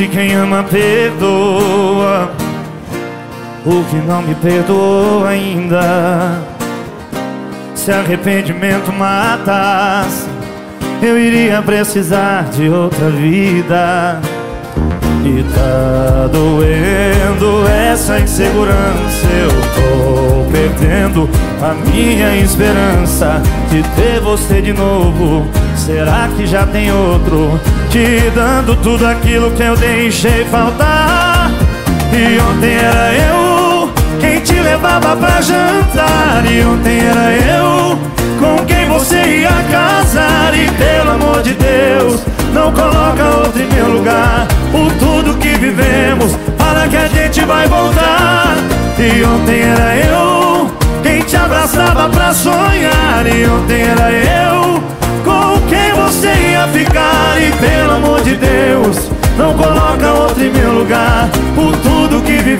Se quem ama perdoa O que não me perdoou ainda. Se arrependimento matasse Eu iria precisar de outra vida. E tá doendo essa insegurança Eu tô perdendo a minha esperança De ter você de novo. Será que já tem outro? Te dando tudo aquilo que eu deixei faltar. E ontem era eu quem te levava pra jantar. E ontem era eu com quem você ia casar. E pelo amor de Deus, não coloca outro em meu lugar. Por tudo que vivemos, fala que a gente vai voltar. E ontem era eu quem te abraçava pra sonhar. E ontem era eu ficar. E pelo de Deus Não coloca outro em meu lugar Por tudo que vivemos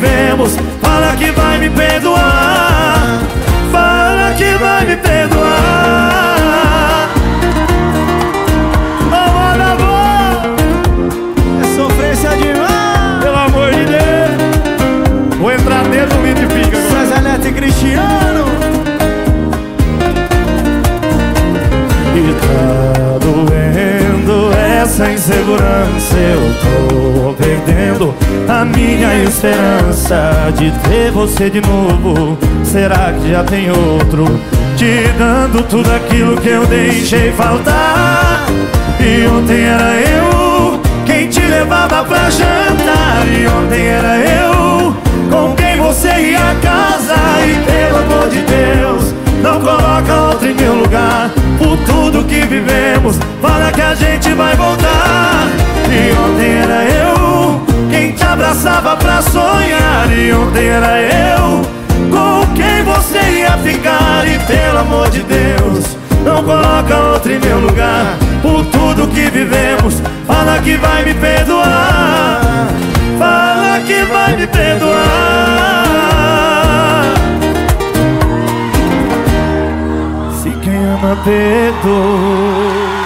essa insegurança eu tô perdendo a minha esperança de ter você de novo. Será que já tem outro te dando tudo aquilo que eu deixei faltar? E ontem era eu quem te levava pra jantar. E ontem era eu gente vai voltar. E ontem era eu quem te abraçava pra sonhar. E ontem era eu com quem você ia ficar. E pelo amor de Deus, não coloca outro em meu lugar. Por tudo que vivemos, fala que vai me perdoar. Fala que vai me perdoar. Se quem ama perdoa.